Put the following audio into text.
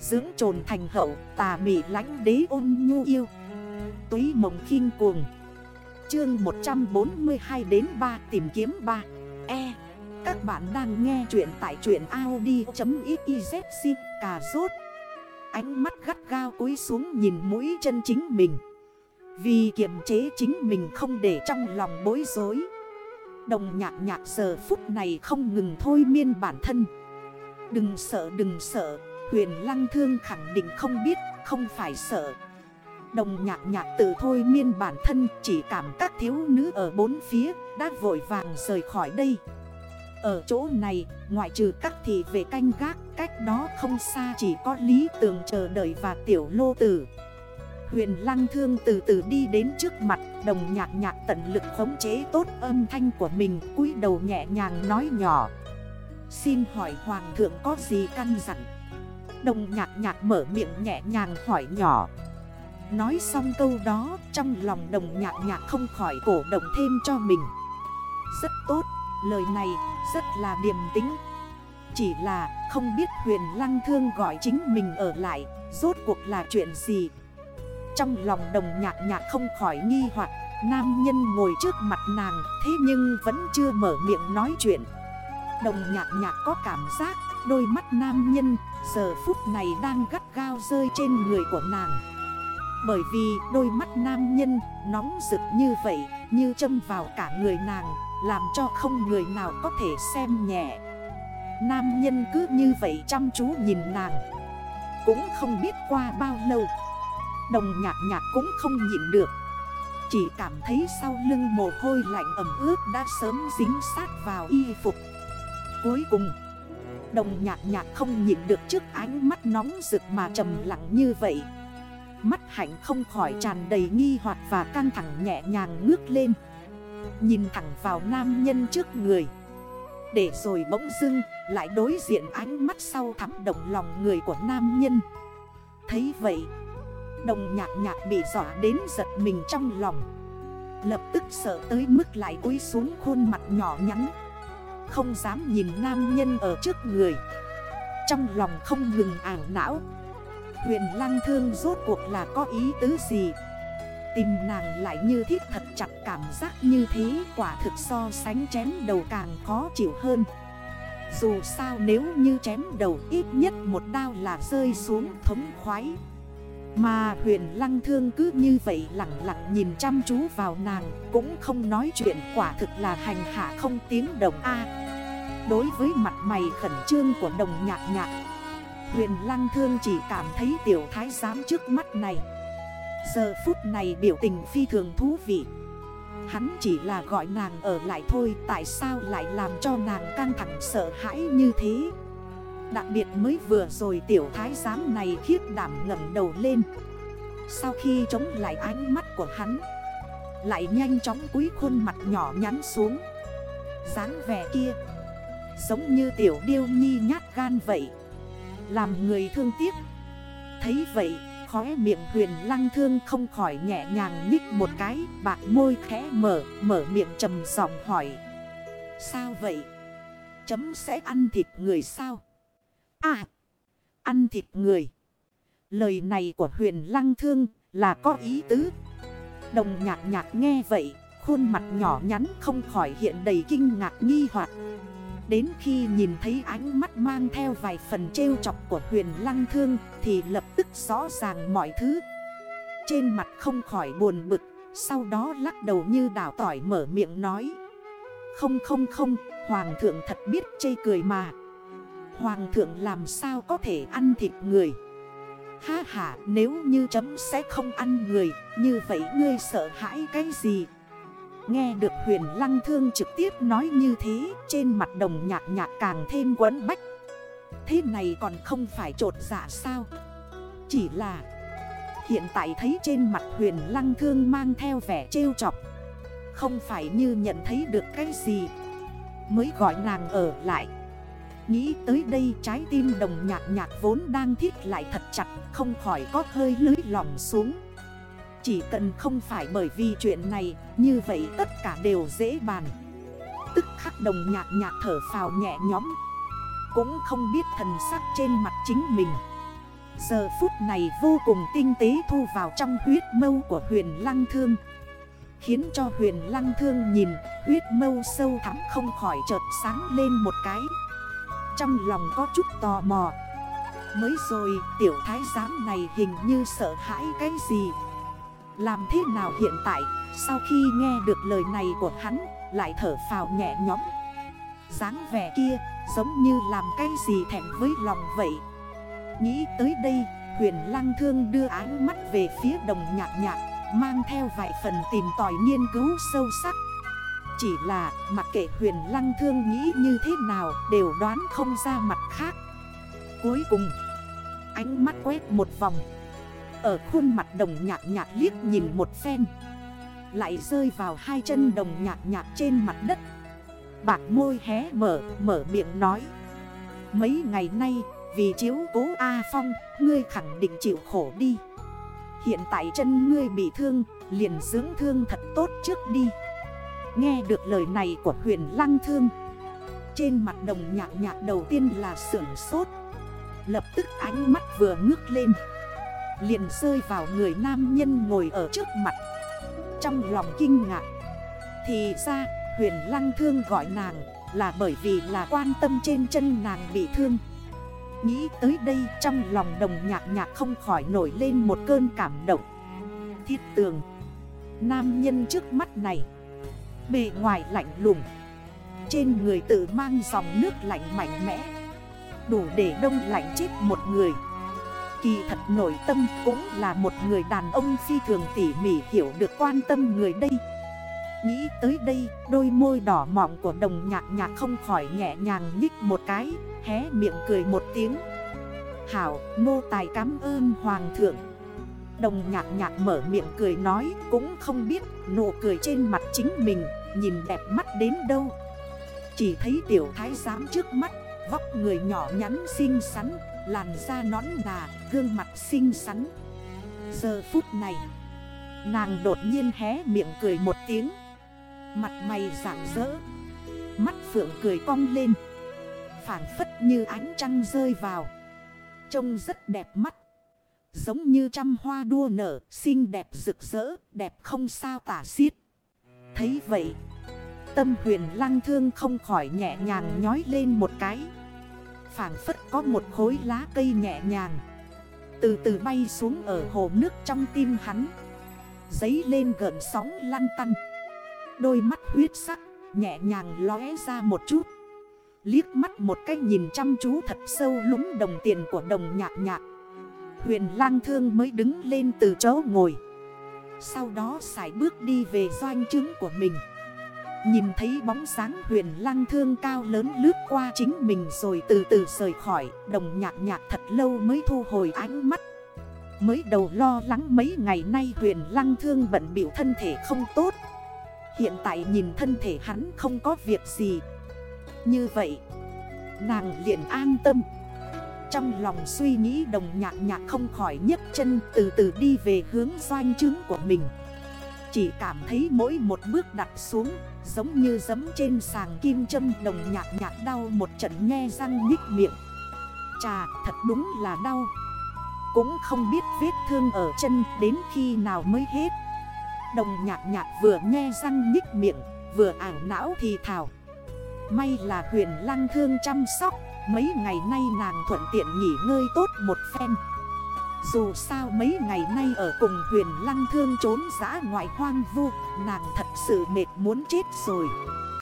Dưỡng trồn thành hậu, tà mị lánh đế ôn nhu yêu. Túy mộng khinh cuồng. Chương 142 đến 3 tìm kiếm 3 E. Các bạn đang nghe chuyện tại truyện Audi.xyz cà rốt. Ánh mắt gắt gao cúi xuống nhìn mũi chân chính mình. Vì kiềm chế chính mình không để trong lòng bối rối. Đồng nhạc nhạc giờ phút này không ngừng thôi miên bản thân. Đừng sợ đừng sợ. Huyền lăng thương khẳng định không biết, Không phải sợ. Đồng nhạc nhạc tự thôi miên bản thân, Chỉ cảm các thiếu nữ ở bốn phía, Đã vội vàng rời khỏi đây. Ở chỗ này, Ngoại trừ các thị về canh gác, Cách đó không xa chỉ có lý tường chờ đợi và tiểu lô tử. Huyền lăng thương từ từ đi đến trước mặt, Đồng nhạc nhạc tận lực khống chế tốt âm thanh của mình, cúi đầu nhẹ nhàng nói nhỏ. Xin hỏi hoàng thượng có gì căn dặn? Đồng nhạc nhạc mở miệng nhẹ nhàng hỏi nhỏ. Nói xong câu đó trong lòng đồng nhạc nhạc không khỏi cổ động thêm cho mình. Rất tốt, lời này rất là điềm tính Chỉ là không biết huyền lăng thương gọi chính mình ở lại Rốt cuộc là chuyện gì? Trong lòng đồng nhạc nhạc không khỏi nghi hoặc Nam nhân ngồi trước mặt nàng Thế nhưng vẫn chưa mở miệng nói chuyện. Đồng nhạc nhạc có cảm giác, Đôi mắt nam nhân, giờ phút này đang gắt gao rơi trên người của nàng. Bởi vì đôi mắt nam nhân nóng rực như vậy, Như châm vào cả người nàng, Làm cho không người nào có thể xem nhẹ. Nam nhân cứ như vậy chăm chú nhìn nàng, Cũng không biết qua bao lâu. Đồng nhạc nhạc cũng không nhịn được, Chỉ cảm thấy sau lưng mồ hôi lạnh ẩm ướt đã sớm dính sát vào y phục. Cuối cùng. Đồng nhạc nhạc không nhìn được trước ánh mắt nóng rực mà trầm lặng như vậy. Mắt hạnh không khỏi tràn đầy nghi hoặc và căng thẳng nhẹ nhàng ngước lên. Nhìn thẳng vào nam nhân trước người. Để rồi bỗng dưng, lại đối diện ánh mắt sau thắm động lòng người của nam nhân. Thấy vậy, Đồng nhạc nhạc bị dọa đến giật mình trong lòng. Lập tức sợ tới mức lại cúi xuống khuôn mặt nhỏ nhắn không dám nhìn nam nhân ở trước người. Trong lòng không ngừng ảo não, Huyền lăng thương rốt cuộc là có ý tứ gì? Tìm nàng lại như thiết thật chặt cảm giác như thế Quả thực so sánh chém đầu càng khó chịu hơn. Dù sao nếu như chém đầu ít nhất một đao là rơi xuống thống khoái. Mà huyền lăng thương cứ như vậy lặng lặng nhìn chăm chú vào nàng, Cũng không nói chuyện, quả thực là hành hạ không tiếng đồng A. Đối với mặt mày khẩn trương của đồng nhạc nhạc Huyền lăng thương chỉ cảm thấy tiểu thái giám trước mắt này. Giờ phút này biểu tình phi thường thú vị. Hắn chỉ là gọi nàng ở lại thôi, Tại sao lại làm cho nàng căng thẳng sợ hãi như thế? Đặc biệt mới vừa rồi tiểu thái giám này khiếp đảm ngẩng đầu lên. Sau khi chống lại ánh mắt của hắn, Lại nhanh chóng cúi khuôn mặt nhỏ nhắn xuống. dáng vẻ kia, Giống như tiểu điêu nhi nhát gan vậy, Làm người thương tiếc. Thấy vậy, khóe miệng huyền lăng thương không khỏi nhẹ nhàng nhích một cái, Bạc môi khẽ mở Mở miệng trầm giọng hỏi. Sao vậy? Chấm sẽ ăn thịt người sao? À Ăn thịt người. Lời này của huyền lăng thương là có ý tứ. Đồng nhạc nhạc nghe vậy, Khuôn mặt nhỏ nhắn không khỏi hiện đầy kinh ngạc nghi hoặc. Đến khi nhìn thấy ánh mắt mang theo vài phần trêu chọc của huyền lăng thương Thì lập tức rõ ràng mọi thứ. Trên mặt không khỏi buồn bực, Sau đó lắc đầu như đảo tỏi mở miệng nói. Không không không, Hoàng thượng thật biết chê cười mà. Hoàng thượng làm sao có thể ăn thịt người? Ha ha, nếu như chấm sẽ không ăn người, Như vậy ngươi sợ hãi cái gì? Nghe được huyền lăng thương trực tiếp nói như thế, Trên mặt đồng nhạc nhạc càng thêm quấn bách. Thế này còn không phải trột dạ sao? Chỉ là, Hiện tại thấy trên mặt huyền lăng thương mang theo vẻ trêu chọc. Không phải như nhận thấy được cái gì? Mới gọi nàng ở lại. Nghĩ tới đây trái tim đồng nhạc nhạc vốn đang thiết lại thật chặt, Không khỏi có hơi lưới lòng xuống. Chỉ cần không phải bởi vì chuyện này, Như vậy tất cả đều dễ bàn. Tức khắc đồng nhạc nhạc thở phào nhẹ nhõm. Cũng không biết thần sắc trên mặt chính mình. Giờ phút này vô cùng tinh tế thu vào trong huyết mâu của huyền lăng thương. Khiến cho huyền lăng thương nhìn, huyết mâu sâu thắm không khỏi chợt sáng lên một cái. Trong lòng có chút tò mò. Mới rồi, tiểu thái giám này hình như sợ hãi cái gì? Làm thế nào hiện tại? Sau khi nghe được lời này của hắn, Lại thở phào nhẹ nhõm. Dáng vẻ kia, giống như làm cái gì thẹn với lòng vậy? Nghĩ tới đây, huyền lăng thương đưa ánh mắt về phía đồng nhạc nhạc, Mang theo vài phần tìm tòi nghiên cứu sâu sắc. Chỉ là mặc kệ huyền lăng thương nghĩ như thế nào Đều đoán không ra mặt khác. Cuối cùng Ánh mắt quét một vòng. Ở khuôn mặt đồng nhạc nhạc liếc nhìn một phen. Lại rơi vào hai chân đồng nhạc nhạc trên mặt đất. Bạc môi hé mở, mở miệng nói. Mấy ngày nay vì chiếu cố A Phong Ngươi khẳng định chịu khổ đi. Hiện tại chân ngươi bị thương Liền dưỡng thương thật tốt trước đi. Nghe được lời này của huyền lăng thương. Trên mặt đồng nhạc nhạc đầu tiên là sưởng sốt. Lập tức ánh mắt vừa ngước lên. Liền rơi vào người nam nhân ngồi ở trước mặt. Trong lòng kinh ngạc, Thì ra huyền lăng thương gọi nàng Là bởi vì là quan tâm trên chân nàng bị thương. Nghĩ tới đây trong lòng đồng nhạc nhạc không khỏi nổi lên một cơn cảm động. Thiết tường, Nam nhân trước mắt này Bề ngoài lạnh lùng. Trên người tự mang dòng nước lạnh mạnh mẽ. Đủ để đông lạnh chết một người. Kỳ thật nổi tâm cũng là một người đàn ông phi thường tỉ mỉ hiểu được quan tâm người đây. Nghĩ tới đây, đôi môi đỏ mọng của đồng nhạc nhạc không khỏi nhẹ nhàng nhích một cái, Hé miệng cười một tiếng. Hảo nô tài cảm ơn hoàng thượng. Đồng nhạc nhạc mở miệng cười nói Cũng không biết, nụ cười trên mặt chính mình. Nhìn đẹp mắt đến đâu. Chỉ thấy tiểu thái giám trước mắt, Vóc người nhỏ nhắn xinh xắn, Làn da nón nà Gương mặt xinh xắn. Giờ phút này, Nàng đột nhiên hé miệng cười một tiếng. Mặt mày rạng rỡ, Mắt phượng cười cong lên. Phản phất như ánh trăng rơi vào. Trông rất đẹp mắt. Giống như trăm hoa đua nở, Xinh đẹp rực rỡ, Đẹp không sao tả xiết. Thấy vậy. Tâm huyền lăng thương không khỏi nhẹ nhàng nhói lên một cái. Phản phất có một khối lá cây nhẹ nhàng. Từ từ bay xuống ở hồ nước trong tim hắn. Giấy lên gợn sóng lăn tăn. Đôi mắt huyết sắc Nhẹ nhàng lóe ra một chút. Liếc mắt một cái nhìn chăm chú thật sâu lúng đồng tiền của đồng nhạc nhạc. Huyền lang thương mới đứng lên từ chỗ ngồi. Sau đó xài bước đi về doanh chứng của mình. Nhìn thấy bóng sáng huyền lăng thương cao lớn lướt qua chính mình rồi từ từ rời khỏi, Đồng nhạc nhạc thật lâu mới thu hồi ánh mắt. Mới đầu lo lắng mấy ngày nay huyền lăng thương bận biểu thân thể không tốt. Hiện tại nhìn thân thể hắn không có việc gì. Như vậy, Nàng liền an tâm. Trong lòng suy nghĩ đồng nhạc nhạc không khỏi nhấc chân Từ từ đi về hướng doanh trướng của mình. Chỉ cảm thấy mỗi một bước đặt xuống, Giống như giấm trên sàng kim châm, đồng nhạc nhạc đau một trận nghe răng nhích miệng. Chà, thật đúng là đau. Cũng không biết vết thương ở chân đến khi nào mới hết. Đồng nhạc nhạc vừa nghe răng nhích miệng, Vừa ảo não thì thảo May là huyền lăng thương chăm sóc Mấy ngày nay nàng thuận tiện nghỉ ngơi tốt một phen. Dù sao mấy ngày nay ở cùng huyền lăng thương trốn giã ngoại hoang vu, Nàng thật sự mệt muốn chết rồi.